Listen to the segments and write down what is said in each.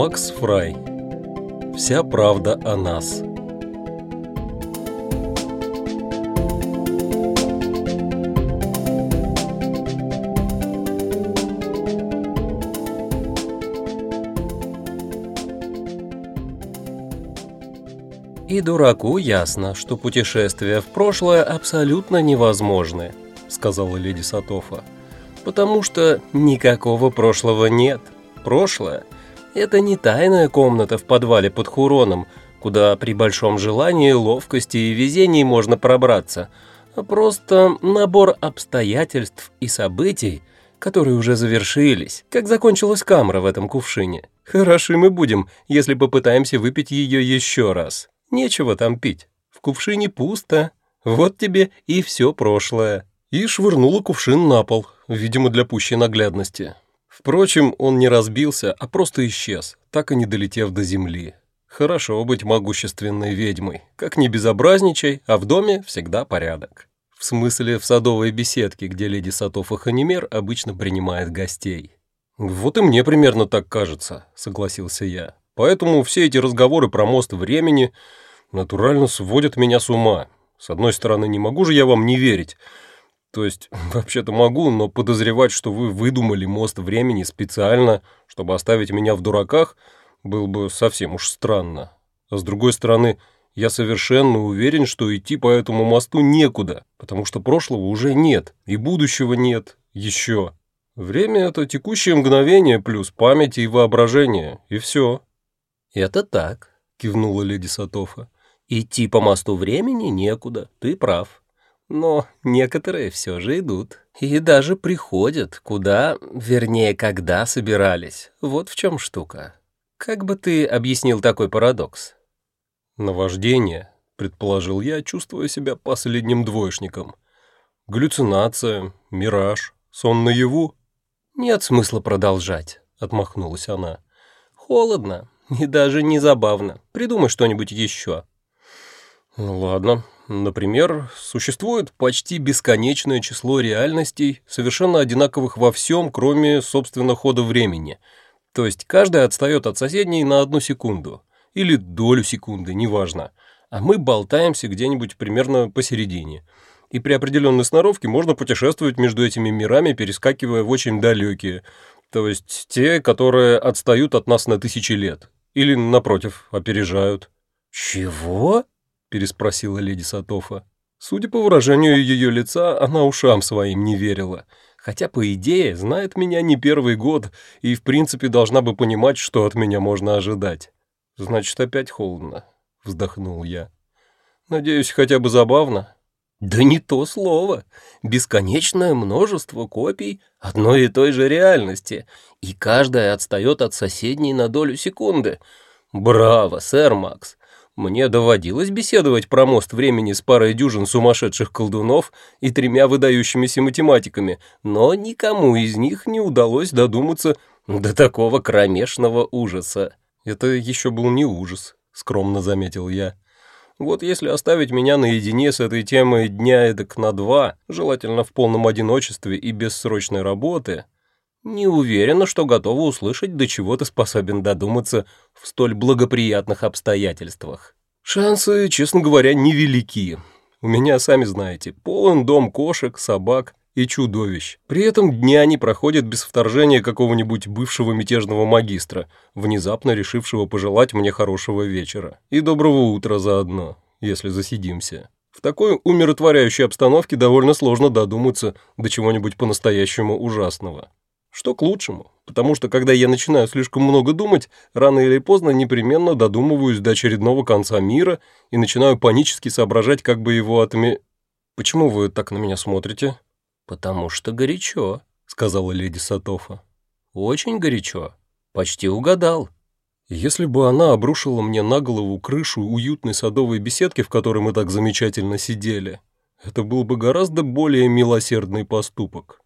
Макс Фрай. Вся правда о нас. Дураку ясно, что путешествия в прошлое абсолютно невозможны, сказала леди Сатофа. Потому что никакого прошлого нет. Прошлое – это не тайная комната в подвале под Хуроном, куда при большом желании, ловкости и везении можно пробраться, а просто набор обстоятельств и событий, которые уже завершились, как закончилась камера в этом кувшине. Хороши мы будем, если попытаемся выпить ее еще раз. Нечего там пить. В кувшине пусто. Вот тебе и все прошлое». И швырнула кувшин на пол, видимо, для пущей наглядности. Впрочем, он не разбился, а просто исчез, так и не долетев до земли. Хорошо быть могущественной ведьмой. Как не безобразничай, а в доме всегда порядок. В смысле, в садовой беседке, где леди Сатофа Ханимер обычно принимает гостей. «Вот и мне примерно так кажется», — согласился я. «Поэтому все эти разговоры про мост времени натурально сводят меня с ума. С одной стороны, не могу же я вам не верить. То есть, вообще-то могу, но подозревать, что вы выдумали мост времени специально, чтобы оставить меня в дураках, было бы совсем уж странно. А с другой стороны, я совершенно уверен, что идти по этому мосту некуда, потому что прошлого уже нет, и будущего нет еще. Время — это текущее мгновение плюс память и воображение, и все. «Это так», — кивнула леди Сатофа. Идти по мосту времени некуда, ты прав. Но некоторые все же идут. И даже приходят, куда, вернее, когда собирались. Вот в чем штука. Как бы ты объяснил такой парадокс? Наваждение, предположил я, чувствуя себя последним двоечником. Галлюцинация, мираж, сон наяву. Нет смысла продолжать, отмахнулась она. Холодно и даже не забавно. Придумай что-нибудь еще. Ладно. Например, существует почти бесконечное число реальностей, совершенно одинаковых во всем, кроме, собственно, хода времени. То есть каждая отстает от соседней на одну секунду. Или долю секунды, неважно. А мы болтаемся где-нибудь примерно посередине. И при определенной сноровке можно путешествовать между этими мирами, перескакивая в очень далекие. То есть те, которые отстают от нас на тысячи лет. Или, напротив, опережают. «Чего?» переспросила леди Сатофа. Судя по выражению ее лица, она ушам своим не верила. Хотя, по идее, знает меня не первый год и, в принципе, должна бы понимать, что от меня можно ожидать. «Значит, опять холодно», — вздохнул я. «Надеюсь, хотя бы забавно?» «Да не то слово. Бесконечное множество копий одной и той же реальности, и каждая отстает от соседней на долю секунды. Браво, сэр Макс. Мне доводилось беседовать про мост времени с парой дюжин сумасшедших колдунов и тремя выдающимися математиками, но никому из них не удалось додуматься до такого кромешного ужаса. Это еще был не ужас, скромно заметил я. Вот если оставить меня наедине с этой темой дня эдак на два, желательно в полном одиночестве и без срочной работы, не уверена, что готова услышать, до чего ты способен додуматься в столь благоприятных обстоятельствах. Шансы, честно говоря, невелики. У меня, сами знаете, полон дом кошек, собак и чудовищ. При этом дня не проходят без вторжения какого-нибудь бывшего мятежного магистра, внезапно решившего пожелать мне хорошего вечера. И доброго утра заодно, если засидимся. В такой умиротворяющей обстановке довольно сложно додуматься до чего-нибудь по-настоящему ужасного. Что к лучшему, потому что когда я начинаю слишком много думать, рано или поздно непременно додумываюсь до очередного конца мира и начинаю панически соображать, как бы его отме... «Почему вы так на меня смотрите?» «Потому что горячо», — сказала леди Сатофа. «Очень горячо. Почти угадал». Если бы она обрушила мне на голову крышу уютной садовой беседки, в которой мы так замечательно сидели, это был бы гораздо более милосердный поступок.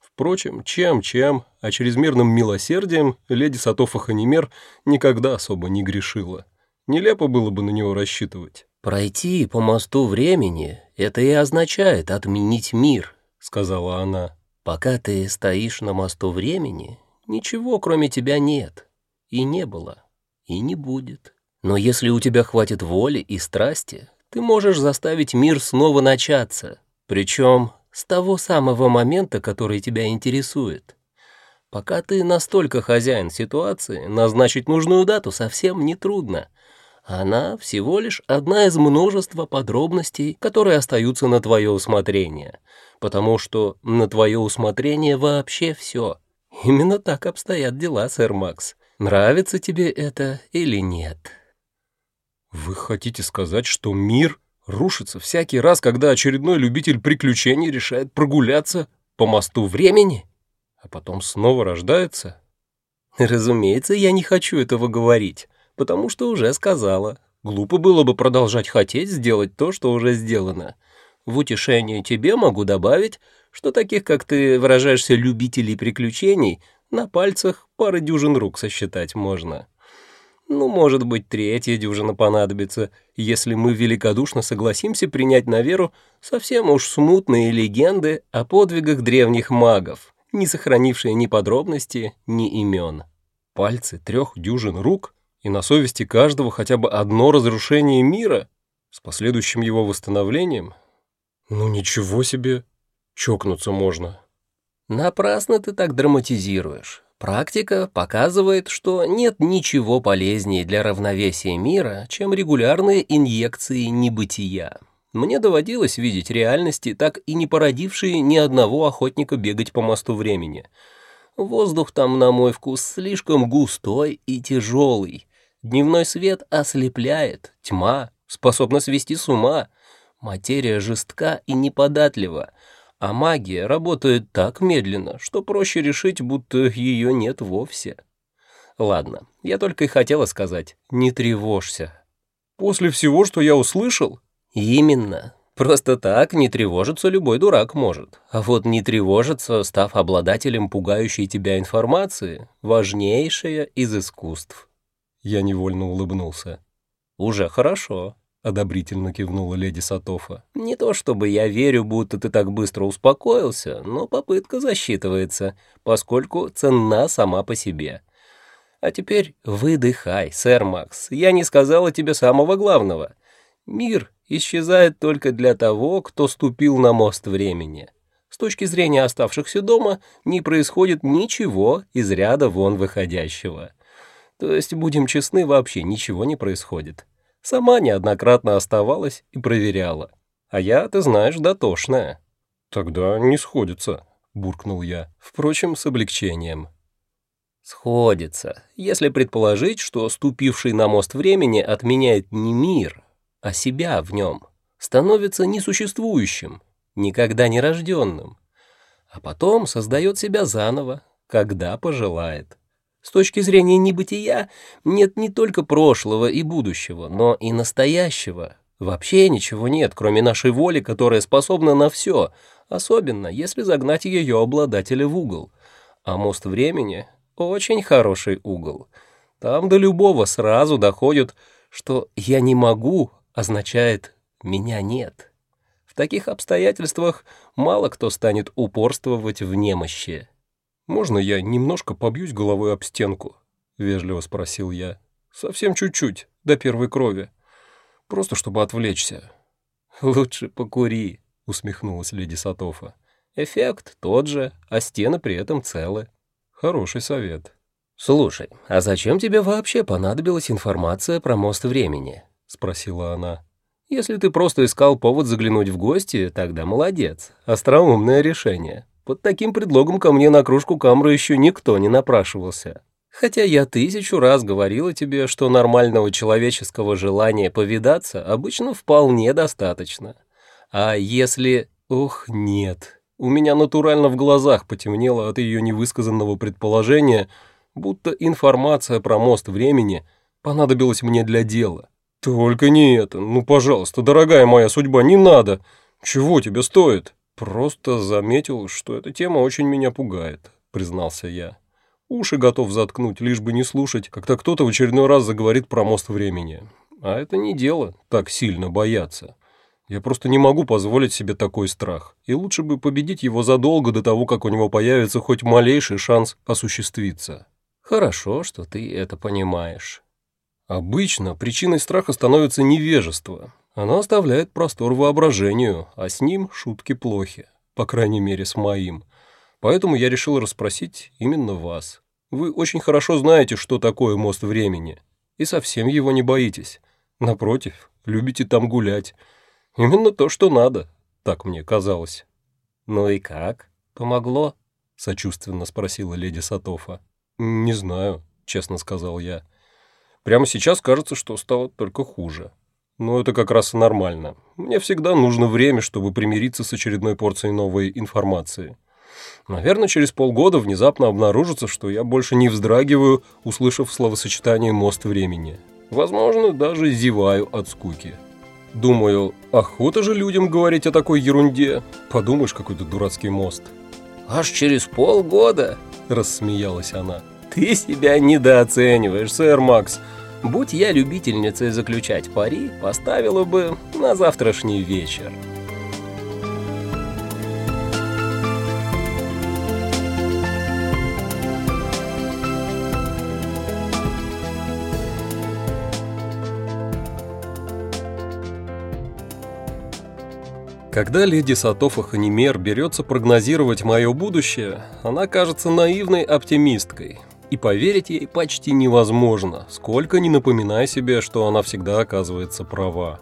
Впрочем, чем-чем, а чрезмерным милосердием леди Сатофа Ханимер никогда особо не грешила. Нелепо было бы на него рассчитывать. «Пройти по мосту времени — это и означает отменить мир», — сказала она. «Пока ты стоишь на мосту времени, ничего кроме тебя нет, и не было, и не будет. Но если у тебя хватит воли и страсти, ты можешь заставить мир снова начаться, причем с того самого момента, который тебя интересует. Пока ты настолько хозяин ситуации, назначить нужную дату совсем не трудно. Она всего лишь одна из множества подробностей, которые остаются на твое усмотрение, потому что на твое усмотрение вообще все. Именно так обстоят дела, сэр Макс. Нравится тебе это или нет? Вы хотите сказать, что мир рушится всякий раз, когда очередной любитель приключений решает прогуляться по мосту времени, а потом снова рождается? Разумеется, я не хочу этого говорить, потому что уже сказала. Глупо было бы продолжать хотеть сделать то, что уже сделано. В утешение тебе могу добавить, что таких, как ты выражаешься, любителей приключений, на пальцах пары дюжин рук сосчитать можно. Ну, может быть, третья дюжина понадобится, если мы великодушно согласимся принять на веру совсем уж смутные легенды о подвигах древних магов, не сохранившие ни подробности, ни имен. Пальцы трех дюжин рук, и на совести каждого хотя бы одно разрушение мира с последующим его восстановлением? Ну ничего себе, чокнуться можно. Напрасно ты так драматизируешь. Практика показывает, что нет ничего полезнее для равновесия мира, чем регулярные инъекции небытия. Мне доводилось видеть реальности, так и не породившие ни одного охотника бегать по мосту времени. Воздух там, на мой вкус, слишком густой и тяжелый. Дневной свет ослепляет, тьма способна свести с ума. Материя жестка и неподатлива а магия работает так медленно, что проще решить, будто ее нет вовсе. Ладно, я только и хотела сказать, не тревожься. После всего, что я услышал? Именно. Просто так не тревожиться любой дурак может. А вот не тревожиться, став обладателем пугающей тебя информации, важнейшее из искусств. Я невольно улыбнулся. Уже хорошо одобрительно кивнула леди Сатофа. «Не то чтобы я верю, будто ты так быстро успокоился, но попытка засчитывается, поскольку ценна сама по себе. А теперь выдыхай, сэр Макс, я не сказала тебе самого главного. Мир исчезает только для того, кто ступил на мост времени. С точки зрения оставшихся дома не происходит ничего из ряда вон выходящего. То есть, будем честны, вообще ничего не происходит». Сама неоднократно оставалась и проверяла. А я, ты знаешь, дотошная. Тогда не сходится, буркнул я, впрочем, с облегчением. Сходится, если предположить, что ступивший на мост времени отменяет не мир, а себя в нем, становится несуществующим, никогда не рожденным, а потом создает себя заново, когда пожелает. С точки зрения небытия нет не только прошлого и будущего, но и настоящего. Вообще ничего нет, кроме нашей воли, которая способна на все, особенно если загнать ее обладателя в угол. А мост времени — очень хороший угол. Там до любого сразу доходит, что «я не могу» означает «меня нет». В таких обстоятельствах мало кто станет упорствовать в немощи. «Можно я немножко побьюсь головой об стенку?» — вежливо спросил я. «Совсем чуть-чуть, до первой крови. Просто чтобы отвлечься». «Лучше покури», — усмехнулась леди Сатофа. «Эффект тот же, а стены при этом целы». «Хороший совет». «Слушай, а зачем тебе вообще понадобилась информация про мост времени?» — спросила она. «Если ты просто искал повод заглянуть в гости, тогда молодец. Остроумное решение. Под таким предлогом ко мне на кружку камры еще никто не напрашивался. Хотя я тысячу раз говорила тебе, что нормального человеческого желания повидаться обычно вполне достаточно. А если... Ох, нет. У меня натурально в глазах потемнело от ее невысказанного предположения, будто информация про мост времени понадобилась мне для дела. «Только не это. Ну, пожалуйста, дорогая моя судьба, не надо. Чего тебе стоит?» «Просто заметил, что эта тема очень меня пугает», — признался я. «Уши готов заткнуть, лишь бы не слушать, когда кто-то в очередной раз заговорит про мост времени. А это не дело так сильно бояться. Я просто не могу позволить себе такой страх, и лучше бы победить его задолго до того, как у него появится хоть малейший шанс осуществиться. Хорошо, что ты это понимаешь. Обычно причиной страха становится невежество. Оно оставляет простор воображению, а с ним шутки плохи, по крайней мере с моим. Поэтому я решил расспросить именно вас. Вы очень хорошо знаете, что такое мост времени, и совсем его не боитесь. Напротив, любите там гулять. Именно то, что надо, так мне казалось. «Ну и как? Помогло?» — сочувственно спросила леди Сатофа. «Не знаю», — честно сказал я. «Прямо сейчас кажется, что стало только хуже. Но это как раз и нормально. Мне всегда нужно время, чтобы примириться с очередной порцией новой информации. Наверное, через полгода внезапно обнаружится, что я больше не вздрагиваю, услышав словосочетание «мост времени». Возможно, даже зеваю от скуки. Думаю, охота же людям говорить о такой ерунде. Подумаешь, какой-то дурацкий мост. «Аж через полгода?» – рассмеялась она. «Ты себя недооцениваешь, сэр Макс. Будь я любительницей заключать пари, поставила бы на завтрашний вечер». Когда леди Сатофа Ханимер берется прогнозировать мое будущее, она кажется наивной оптимисткой. И поверить ей почти невозможно, сколько не напоминая себе, что она всегда оказывается права.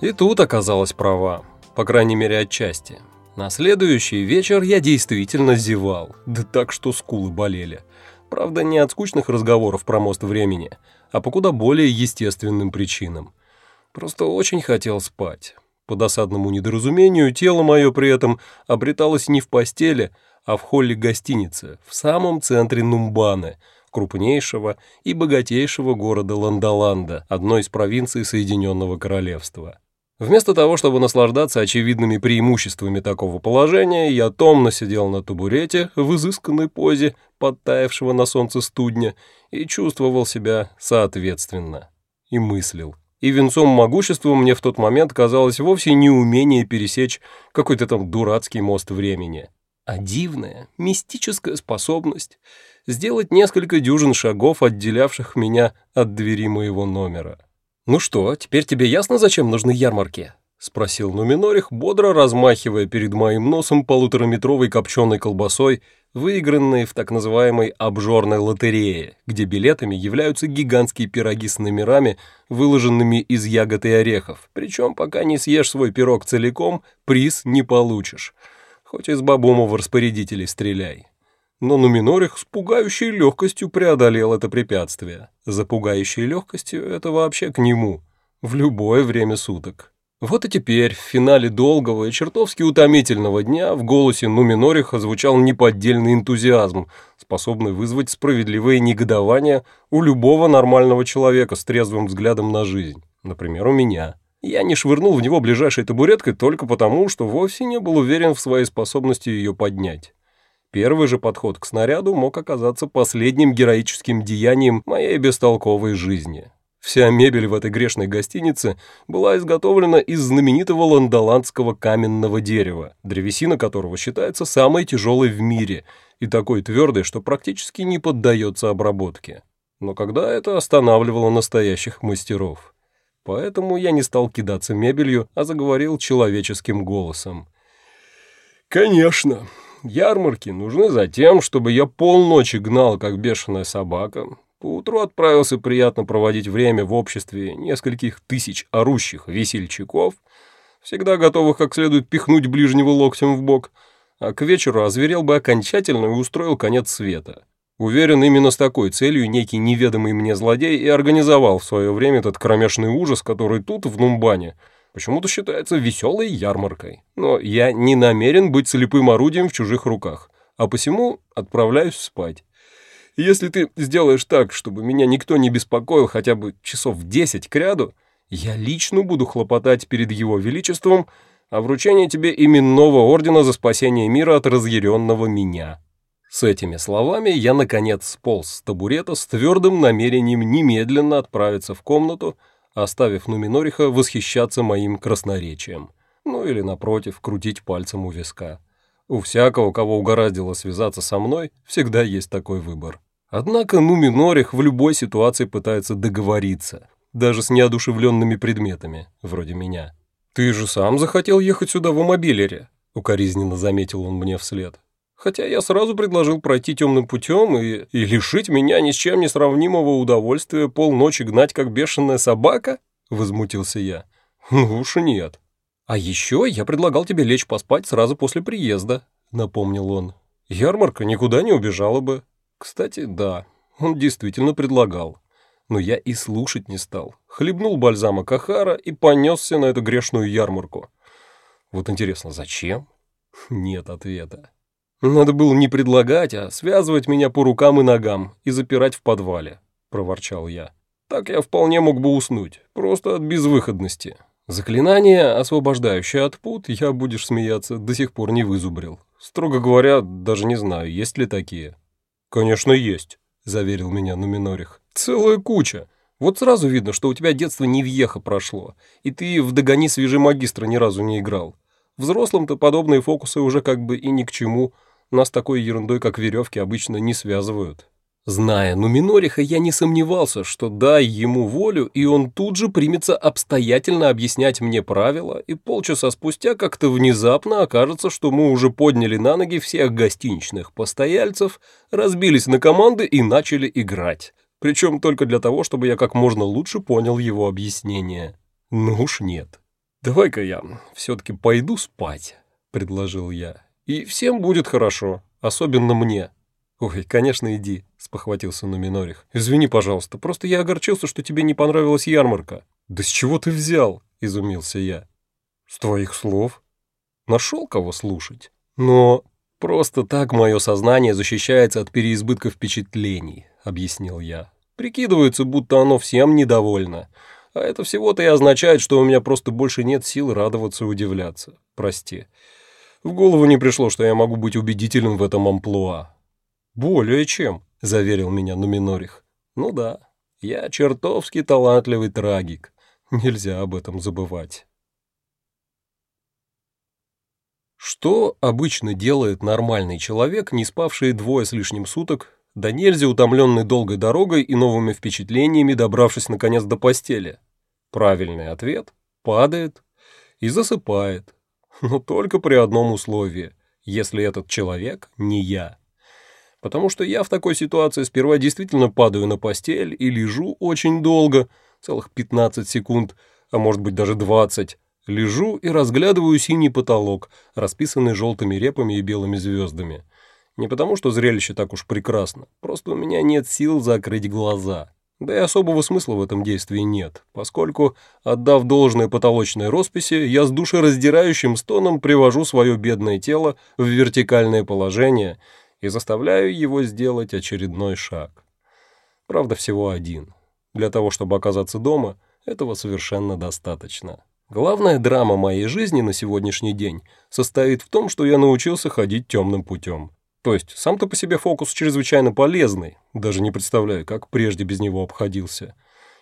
И тут оказалась права, по крайней мере отчасти. На следующий вечер я действительно зевал, да так, что скулы болели. Правда, не от скучных разговоров про мост времени, а по куда более естественным причинам. Просто очень хотел спать. По досадному недоразумению, тело мое при этом обреталось не в постели, а в холле гостиницы, в самом центре Нумбаны, крупнейшего и богатейшего города Ландоланда, одной из провинций Соединенного Королевства. Вместо того, чтобы наслаждаться очевидными преимуществами такого положения, я томно сидел на табурете в изысканной позе подтаявшего на солнце студня и чувствовал себя соответственно. И мыслил и венцом могущества мне в тот момент казалось вовсе не умение пересечь какой-то там дурацкий мост времени, а дивная, мистическая способность сделать несколько дюжин шагов, отделявших меня от двери моего номера. «Ну что, теперь тебе ясно, зачем нужны ярмарки?» — спросил Нуминорих, бодро размахивая перед моим носом полутораметровой копченой колбасой выигранные в так называемой обжорной лотерее, где билетами являются гигантские пироги с номерами, выложенными из ягод и орехов. Причем, пока не съешь свой пирог целиком, приз не получишь. Хоть из бабумов распорядителей стреляй. Но Нуминорих с пугающей легкостью преодолел это препятствие. За пугающей легкостью это вообще к нему. В любое время суток. Вот и теперь, в финале долгого и чертовски утомительного дня, в голосе Нуминориха звучал неподдельный энтузиазм, способный вызвать справедливое негодование у любого нормального человека с трезвым взглядом на жизнь, например, у меня. Я не швырнул в него ближайшей табуреткой только потому, что вовсе не был уверен в своей способности ее поднять. Первый же подход к снаряду мог оказаться последним героическим деянием моей бестолковой жизни. Вся мебель в этой грешной гостинице была изготовлена из знаменитого ландоландского каменного дерева, древесина которого считается самой тяжелой в мире и такой твердой, что практически не поддается обработке. Но когда это останавливало настоящих мастеров? Поэтому я не стал кидаться мебелью, а заговорил человеческим голосом. «Конечно, ярмарки нужны за тем, чтобы я полночи гнал, как бешеная собака, Поутру отправился приятно проводить время в обществе нескольких тысяч орущих весельчаков, всегда готовых как следует пихнуть ближнего локтем в бок, а к вечеру озверел бы окончательно и устроил конец света. Уверен, именно с такой целью некий неведомый мне злодей и организовал в свое время этот кромешный ужас, который тут, в Нумбане, почему-то считается веселой ярмаркой. Но я не намерен быть слепым орудием в чужих руках, а посему отправляюсь спать если ты сделаешь так, чтобы меня никто не беспокоил хотя бы часов десять к ряду, я лично буду хлопотать перед его величеством о вручении тебе именного ордена за спасение мира от разъяренного меня». С этими словами я, наконец, сполз с табурета с твердым намерением немедленно отправиться в комнату, оставив Нуминориха восхищаться моим красноречием. Ну или, напротив, крутить пальцем у виска. У всякого, кого угораздило связаться со мной, всегда есть такой выбор. Однако Нуминорих в любой ситуации пытается договориться, даже с неодушевленными предметами, вроде меня. «Ты же сам захотел ехать сюда в мобилере», — укоризненно заметил он мне вслед. «Хотя я сразу предложил пройти темным путем и, и лишить меня ни с чем не сравнимого удовольствия полночи гнать, как бешеная собака?» — возмутился я. «Ну уж нет». «А еще я предлагал тебе лечь поспать сразу после приезда», — напомнил он. «Ярмарка никуда не убежала бы». Кстати, да, он действительно предлагал. Но я и слушать не стал. Хлебнул бальзама Кахара и понесся на эту грешную ярмарку. Вот интересно, зачем? Нет ответа. Надо было не предлагать, а связывать меня по рукам и ногам и запирать в подвале, проворчал я. Так я вполне мог бы уснуть, просто от безвыходности. Заклинание, освобождающее от пут, я, будешь смеяться, до сих пор не вызубрил. Строго говоря, даже не знаю, есть ли такие. «Конечно, есть», — заверил меня Нуминорих. «Целая куча. Вот сразу видно, что у тебя детство не въеха прошло, и ты в «Догони свежий магистра» ни разу не играл. Взрослым-то подобные фокусы уже как бы и ни к чему. Нас такой ерундой, как веревки, обычно не связывают». Зная Нуминориха, я не сомневался, что дай ему волю, и он тут же примется обстоятельно объяснять мне правила, и полчаса спустя как-то внезапно окажется, что мы уже подняли на ноги всех гостиничных постояльцев, разбились на команды и начали играть. Причем только для того, чтобы я как можно лучше понял его объяснение. Ну уж нет. «Давай-ка я все-таки пойду спать», — предложил я. «И всем будет хорошо, особенно мне». «Ой, конечно, иди», — спохватился Нуминорих. «Извини, пожалуйста, просто я огорчился, что тебе не понравилась ярмарка». «Да с чего ты взял?» — изумился я. «С твоих слов». «Нашел кого слушать?» «Но просто так мое сознание защищается от переизбытка впечатлений», — объяснил я. «Прикидывается, будто оно всем недовольно. А это всего-то и означает, что у меня просто больше нет сил радоваться и удивляться. Прости. В голову не пришло, что я могу быть убедителен в этом амплуа. «Более чем», — заверил меня Нуминорих. «Ну да, я чертовски талантливый трагик. Нельзя об этом забывать». Что обычно делает нормальный человек, не спавший двое с лишним суток, да нельзя утомленный долгой дорогой и новыми впечатлениями, добравшись наконец до постели? Правильный ответ – падает и засыпает. Но только при одном условии – если этот человек не я потому что я в такой ситуации сперва действительно падаю на постель и лежу очень долго, целых 15 секунд, а может быть даже 20. Лежу и разглядываю синий потолок, расписанный желтыми репами и белыми звездами. Не потому, что зрелище так уж прекрасно, просто у меня нет сил закрыть глаза. Да и особого смысла в этом действии нет, поскольку, отдав должное потолочной росписи, я с душераздирающим стоном привожу свое бедное тело в вертикальное положение – и заставляю его сделать очередной шаг. Правда, всего один. Для того, чтобы оказаться дома, этого совершенно достаточно. Главная драма моей жизни на сегодняшний день состоит в том, что я научился ходить темным путем. То есть сам-то по себе фокус чрезвычайно полезный, даже не представляю, как прежде без него обходился.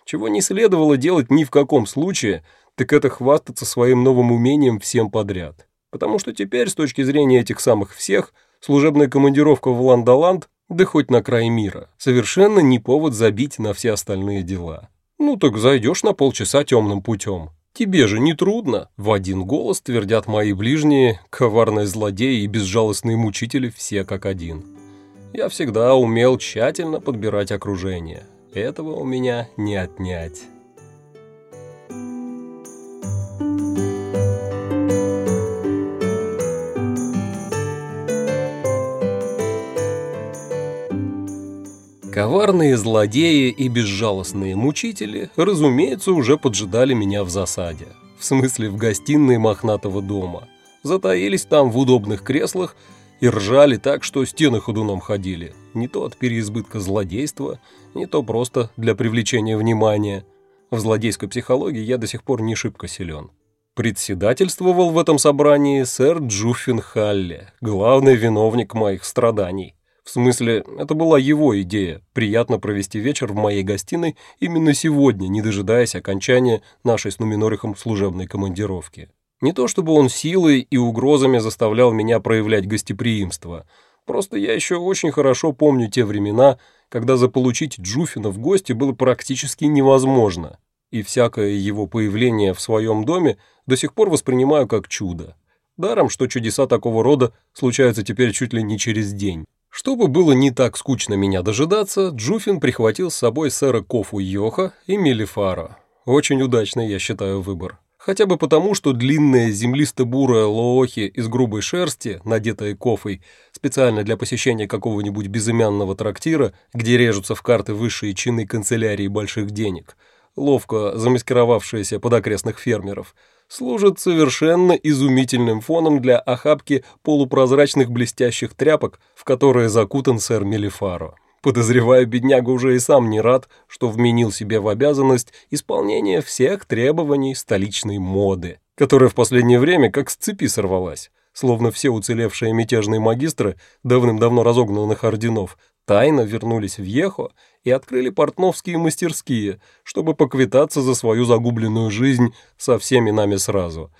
Чего не следовало делать ни в каком случае, так это хвастаться своим новым умением всем подряд. Потому что теперь, с точки зрения этих самых всех, Служебная командировка в Ландоланд, да хоть на край мира, совершенно не повод забить на все остальные дела. Ну так зайдешь на полчаса темным путем. Тебе же не трудно, в один голос твердят мои ближние, коварные злодеи и безжалостные мучители все как один. Я всегда умел тщательно подбирать окружение. Этого у меня не отнять. Коварные злодеи и безжалостные мучители, разумеется, уже поджидали меня в засаде. В смысле, в гостиной мохнатого дома. Затаились там в удобных креслах и ржали так, что стены ходуном ходили. Не то от переизбытка злодейства, не то просто для привлечения внимания. В злодейской психологии я до сих пор не шибко силен. Председательствовал в этом собрании сэр Джуффин Халли, главный виновник моих страданий В смысле, это была его идея – приятно провести вечер в моей гостиной именно сегодня, не дожидаясь окончания нашей с Нуминорихом служебной командировки. Не то чтобы он силой и угрозами заставлял меня проявлять гостеприимство, просто я еще очень хорошо помню те времена, когда заполучить Джуфина в гости было практически невозможно, и всякое его появление в своем доме до сих пор воспринимаю как чудо. Даром, что чудеса такого рода случаются теперь чуть ли не через день. Чтобы было не так скучно меня дожидаться, Джуфин прихватил с собой сэра Кофу Йоха и Мелифара. Очень удачный, я считаю, выбор. Хотя бы потому, что длинная землисто-бурая лоохи из грубой шерсти, надетая кофой, специально для посещения какого-нибудь безымянного трактира, где режутся в карты высшие чины канцелярии больших денег, ловко замаскировавшиеся под окрестных фермеров – служит совершенно изумительным фоном для охапки полупрозрачных блестящих тряпок, в которые закутан сэр Мелифаро. Подозреваю, бедняга уже и сам не рад, что вменил себе в обязанность исполнение всех требований столичной моды, которая в последнее время как с цепи сорвалась, словно все уцелевшие мятежные магистры давным-давно разогнанных орденов тайно вернулись в Ехо и открыли портновские мастерские, чтобы поквитаться за свою загубленную жизнь со всеми нами сразу.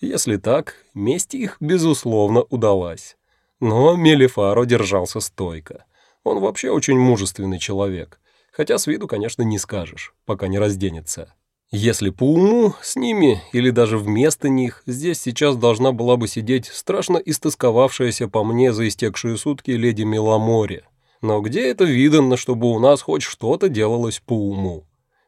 Если так, месть их, безусловно, удалась. Но Мелифаро держался стойко. Он вообще очень мужественный человек, хотя с виду, конечно, не скажешь, пока не разденется. Если по уму, с ними или даже вместо них здесь сейчас должна была бы сидеть страшно истосковавшаяся по мне за истекшие сутки леди Меломоре, но где это видно, чтобы у нас хоть что-то делалось по уму?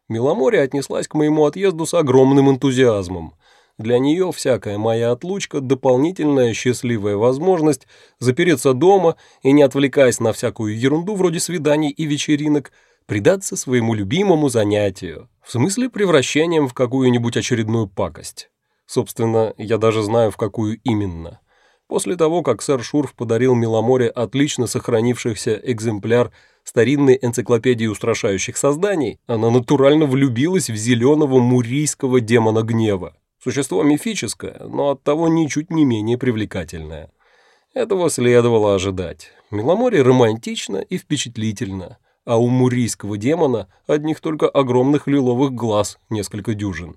Миломорье отнеслась к моему отъезду с огромным энтузиазмом. Для нее всякая моя отлучка – дополнительная счастливая возможность запереться дома и, не отвлекаясь на всякую ерунду вроде свиданий и вечеринок, предаться своему любимому занятию, в смысле превращением в какую-нибудь очередную пакость. Собственно, я даже знаю, в какую именно – После того, как сэр Шурф подарил Миломоре отлично сохранившийся экземпляр старинной энциклопедии устрашающих созданий, она натурально влюбилась в зеленого мурийского демона гнева. Существо мифическое, но оттого ничуть не менее привлекательное. Этого следовало ожидать. Миломоре романтично и впечатлительно, а у мурийского демона одних только огромных лиловых глаз несколько дюжин,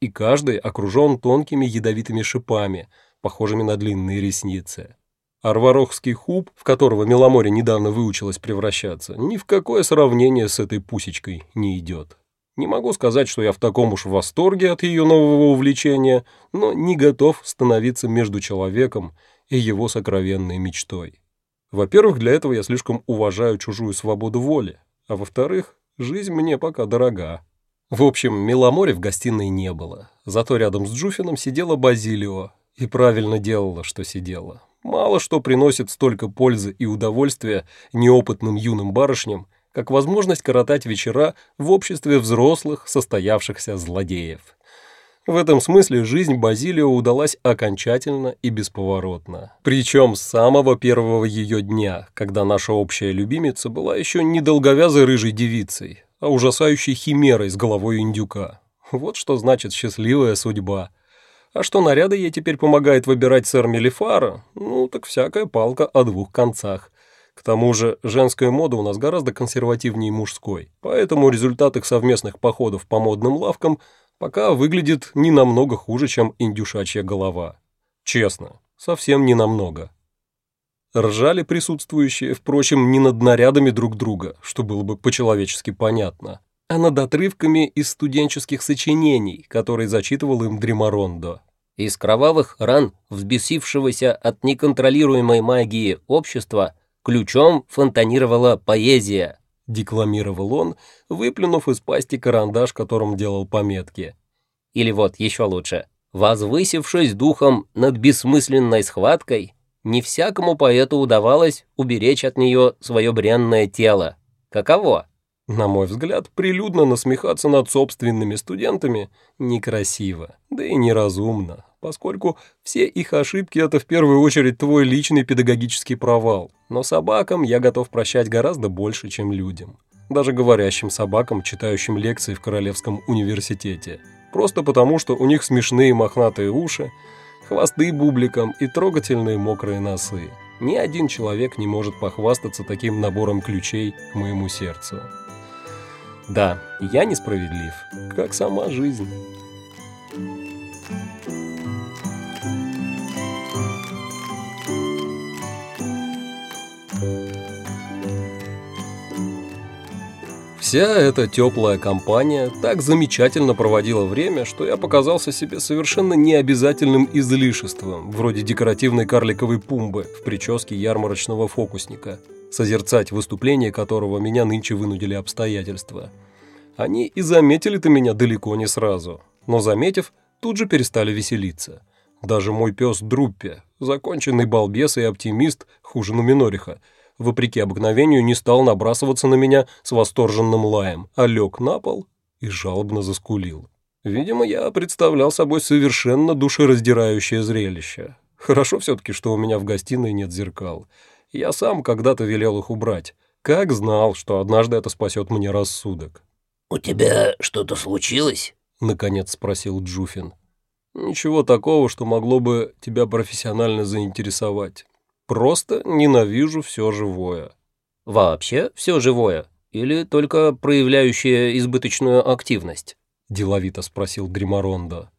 и каждый окружен тонкими ядовитыми шипами – похожими на длинные ресницы. Арварохский хуб, в которого Меломоре недавно выучилась превращаться, ни в какое сравнение с этой пусечкой не идет. Не могу сказать, что я в таком уж восторге от ее нового увлечения, но не готов становиться между человеком и его сокровенной мечтой. Во-первых, для этого я слишком уважаю чужую свободу воли, а во-вторых, жизнь мне пока дорога. В общем, Меломоре в гостиной не было, зато рядом с Джуфином сидела Базилио, и правильно делала, что сидела. Мало что приносит столько пользы и удовольствия неопытным юным барышням, как возможность коротать вечера в обществе взрослых, состоявшихся злодеев. В этом смысле жизнь Базилио удалась окончательно и бесповоротно. Причем с самого первого ее дня, когда наша общая любимица была еще не долговязой рыжей девицей, а ужасающей химерой с головой индюка. Вот что значит счастливая судьба – а что наряды ей теперь помогает выбирать сэр Мелифара, ну, так всякая палка о двух концах. К тому же женская мода у нас гораздо консервативнее мужской, поэтому результат их совместных походов по модным лавкам пока выглядит не намного хуже, чем индюшачья голова. Честно, совсем не намного. Ржали присутствующие, впрочем, не над нарядами друг друга, что было бы по-человечески понятно, а над отрывками из студенческих сочинений, которые зачитывал им Дримарондо. Из кровавых ран, взбесившегося от неконтролируемой магии общества, ключом фонтанировала поэзия, декламировал он, выплюнув из пасти карандаш, которым делал пометки. Или вот еще лучше. Возвысившись духом над бессмысленной схваткой, не всякому поэту удавалось уберечь от нее свое бренное тело. Каково? На мой взгляд, прилюдно насмехаться над собственными студентами некрасиво, да и неразумно, поскольку все их ошибки – это в первую очередь твой личный педагогический провал. Но собакам я готов прощать гораздо больше, чем людям. Даже говорящим собакам, читающим лекции в Королевском университете. Просто потому, что у них смешные мохнатые уши, хвосты бубликом и трогательные мокрые носы. Ни один человек не может похвастаться таким набором ключей к моему сердцу. Да, я несправедлив, как сама жизнь. Вся эта теплая компания так замечательно проводила время, что я показался себе совершенно необязательным излишеством, вроде декоративной карликовой пумбы в прическе ярмарочного фокусника, созерцать выступление которого меня нынче вынудили обстоятельства. Они и заметили-то меня далеко не сразу, но заметив, тут же перестали веселиться. Даже мой пес Друппе, законченный балбес и оптимист, хуже Нуминориха, вопреки обыкновению, не стал набрасываться на меня с восторженным лаем, а лег на пол и жалобно заскулил. Видимо, я представлял собой совершенно душераздирающее зрелище. Хорошо все-таки, что у меня в гостиной нет зеркал. Я сам когда-то велел их убрать. Как знал, что однажды это спасет мне рассудок. «У тебя что-то случилось?» — наконец спросил Джуфин. «Ничего такого, что могло бы тебя профессионально заинтересовать. Просто ненавижу все живое. Вообще все живое? Или только проявляющее избыточную активность? Деловито спросил Дримарондо.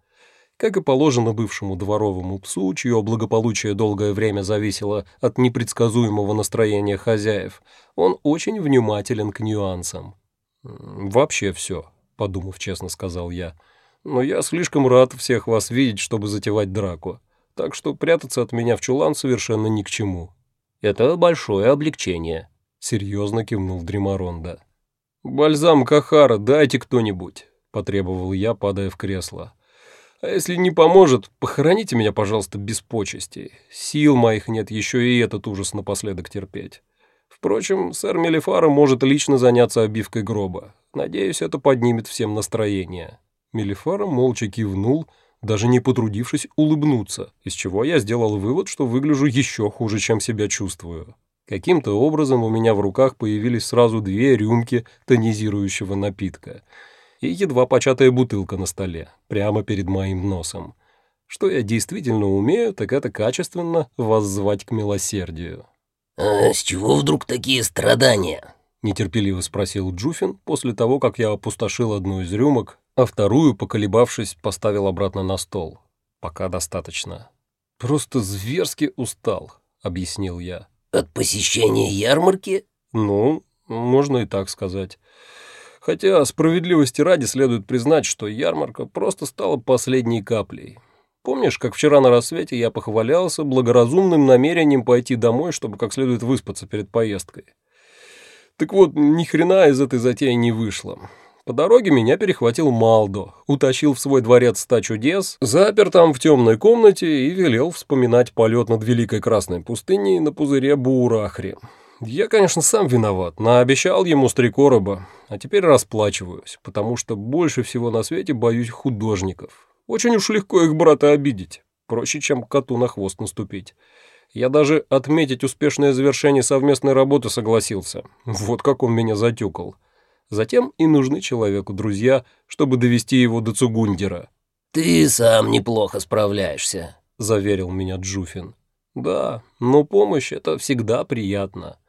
Как и положено бывшему дворовому псу, чье благополучие долгое время зависело от непредсказуемого настроения хозяев, он очень внимателен к нюансам. «Вообще все», — подумав честно, сказал я. «Но я слишком рад всех вас видеть, чтобы затевать драку так что прятаться от меня в чулан совершенно ни к чему». «Это большое облегчение», — серьезно кивнул Дримаронда. «Бальзам Кахара дайте кто-нибудь», — потребовал я, падая в кресло. «А если не поможет, похороните меня, пожалуйста, без почестей. Сил моих нет еще и этот ужас напоследок терпеть. Впрочем, сэр Мелифара может лично заняться обивкой гроба. Надеюсь, это поднимет всем настроение». Мелифара молча кивнул, — даже не потрудившись улыбнуться, из чего я сделал вывод, что выгляжу еще хуже, чем себя чувствую. Каким-то образом у меня в руках появились сразу две рюмки тонизирующего напитка и едва початая бутылка на столе, прямо перед моим носом. Что я действительно умею, так это качественно воззвать к милосердию. «А с чего вдруг такие страдания?» — нетерпеливо спросил Джуфин после того, как я опустошил одну из рюмок а вторую, поколебавшись, поставил обратно на стол. Пока достаточно. «Просто зверски устал», — объяснил я. «От посещения ярмарки?» «Ну, можно и так сказать. Хотя справедливости ради следует признать, что ярмарка просто стала последней каплей. Помнишь, как вчера на рассвете я похвалялся благоразумным намерением пойти домой, чтобы как следует выспаться перед поездкой? Так вот, ни хрена из этой затеи не вышло. По дороге меня перехватил Малдо, утащил в свой дворец ста чудес, запер там в темной комнате и велел вспоминать полет над Великой Красной пустыней на пузыре Буурахри. Я, конечно, сам виноват, наобещал ему стрекороба, а теперь расплачиваюсь, потому что больше всего на свете боюсь художников. Очень уж легко их брата обидеть, проще, чем коту на хвост наступить. Я даже отметить успешное завершение совместной работы согласился. Вот как он меня затюкал. Затем и нужны человеку друзья, чтобы довести его до Цугундера. «Ты сам неплохо справляешься», — заверил меня Джуфин. «Да, но помощь — это всегда приятно.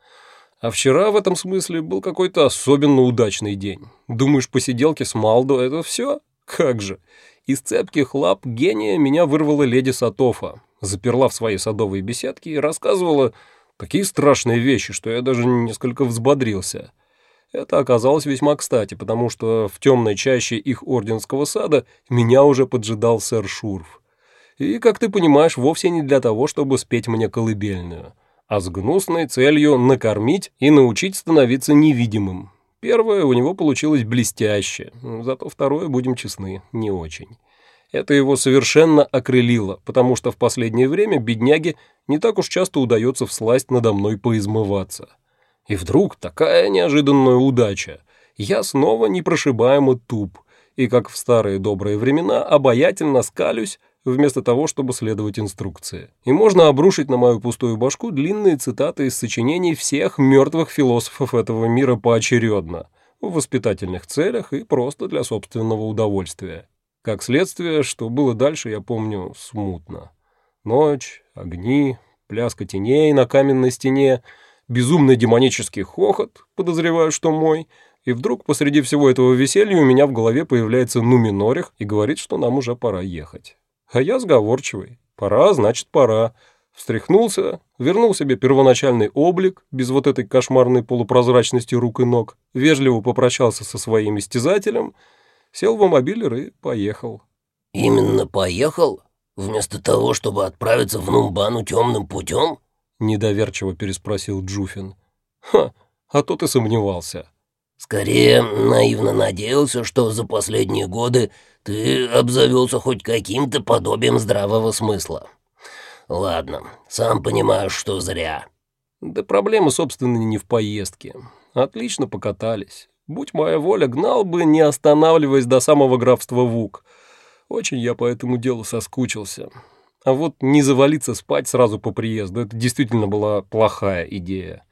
А вчера в этом смысле был какой-то особенно удачный день. Думаешь, посиделки с Малдо — это все? Как же! Из цепких лап гения меня вырвала леди Сатофа, заперла в своей садовой беседке и рассказывала такие страшные вещи, что я даже несколько взбодрился». Это оказалось весьма кстати, потому что в темной чаще их орденского сада меня уже поджидал сэр Шурф. И, как ты понимаешь, вовсе не для того, чтобы спеть мне колыбельную, а с гнусной целью накормить и научить становиться невидимым. Первое у него получилось блестяще, зато второе, будем честны, не очень. Это его совершенно окрылило, потому что в последнее время бедняге не так уж часто удается всласть надо мной поизмываться. И вдруг такая неожиданная удача. Я снова непрошибаемо туп, и, как в старые добрые времена, обаятельно скалюсь, вместо того, чтобы следовать инструкции. И можно обрушить на мою пустую башку длинные цитаты из сочинений всех мертвых философов этого мира поочередно, в воспитательных целях и просто для собственного удовольствия. Как следствие, что было дальше, я помню смутно. Ночь, огни, пляска теней на каменной стене, безумный демонический хохот, подозреваю, что мой, и вдруг посреди всего этого веселья у меня в голове появляется Нуминорих и говорит, что нам уже пора ехать. А я сговорчивый. Пора, значит, пора. Встряхнулся, вернул себе первоначальный облик, без вот этой кошмарной полупрозрачности рук и ног, вежливо попрощался со своим истязателем, сел в мобилер и поехал. «Именно поехал? Вместо того, чтобы отправиться в Нумбану темным путем?» Недоверчиво переспросил Джуфин. «Ха, а то ты сомневался». «Скорее, наивно надеялся, что за последние годы ты обзавелся хоть каким-то подобием здравого смысла. Ладно, сам понимаешь, что зря». Да проблема, собственно, не в поездке. Отлично покатались. Будь моя воля, гнал бы, не останавливаясь до самого графства Вук. Очень я по этому делу соскучился. А вот не завалиться спать сразу по приезду, это действительно была плохая идея.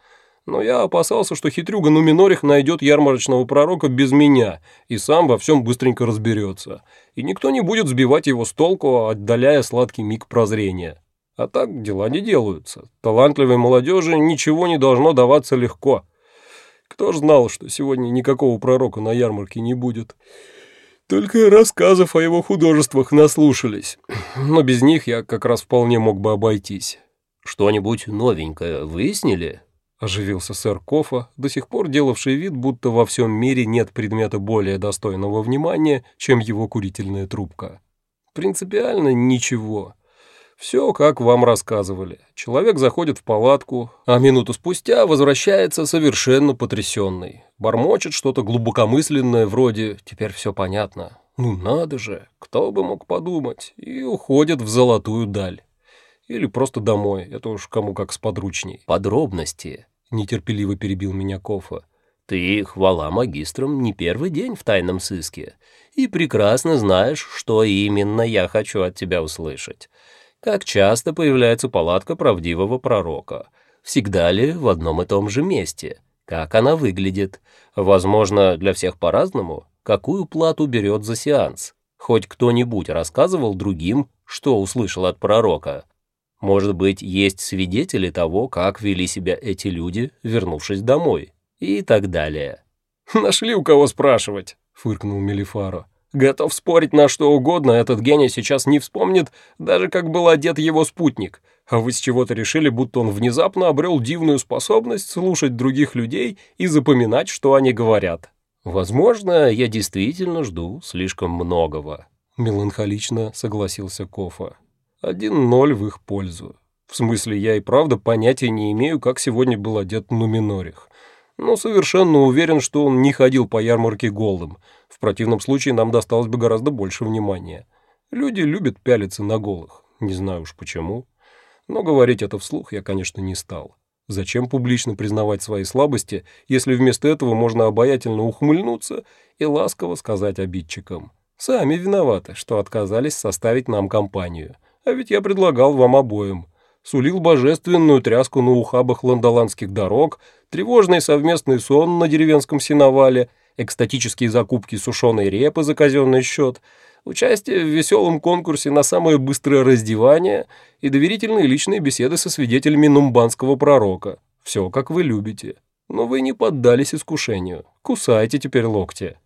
Но я опасался, что хитрюга Нуминорих найдет ярмарочного пророка без меня и сам во всем быстренько разберется. И никто не будет сбивать его с толку, отдаляя сладкий миг прозрения. А так дела не делаются. Талантливой молодежи ничего не должно даваться легко. Кто ж знал, что сегодня никакого пророка на ярмарке не будет? Только рассказов о его художествах наслушались. Но без них я как раз вполне мог бы обойтись. «Что-нибудь новенькое выяснили?» — оживился сэр Кофа, до сих пор делавший вид, будто во всем мире нет предмета более достойного внимания, чем его курительная трубка. «Принципиально ничего. Все, как вам рассказывали. Человек заходит в палатку, а минуту спустя возвращается совершенно потрясенный. Бормочет что-то глубокомысленное, вроде «теперь все понятно». Ну надо же, кто бы мог подумать, и уходит в золотую даль. Или просто домой, это уж кому как сподручней. Подробности, нетерпеливо перебил меня Кофа. Ты, хвала магистрам, не первый день в тайном сыске, и прекрасно знаешь, что именно я хочу от тебя услышать. Как часто появляется палатка правдивого пророка? Всегда ли в одном и том же месте? Как она выглядит? Возможно, для всех по-разному? Какую плату берет за сеанс? Хоть кто-нибудь рассказывал другим, что услышал от пророка? Может быть, есть свидетели того, как вели себя эти люди, вернувшись домой, и так далее. «Нашли у кого спрашивать», — фыркнул Мелифаро. «Готов спорить на что угодно, этот гений сейчас не вспомнит, даже как был одет его спутник. А вы с чего-то решили, будто он внезапно обрел дивную способность слушать других людей и запоминать, что они говорят». «Возможно, я действительно жду слишком многого», — меланхолично согласился Кофа. Один ноль в их пользу. В смысле, я и правда понятия не имею, как сегодня был одет Нуминорих. Но совершенно уверен, что он не ходил по ярмарке голым. В противном случае нам досталось бы гораздо больше внимания. Люди любят пялиться на голых. Не знаю уж почему. Но говорить это вслух я, конечно, не стал. Зачем публично признавать свои слабости, если вместо этого можно обаятельно ухмыльнуться и ласково сказать обидчикам? Сами виноваты, что отказались составить нам компанию. А ведь я предлагал вам обоим. Сулил божественную тряску на ухабах ландоландских дорог, тревожный совместный сон на деревенском сеновале, экстатические закупки сушеной репы за казенный счет, участие в веселом конкурсе на самое быстрое раздевание и доверительные личные беседы со свидетелями нумбанского пророка. Все, как вы любите. Но вы не поддались искушению. Кусайте теперь локти.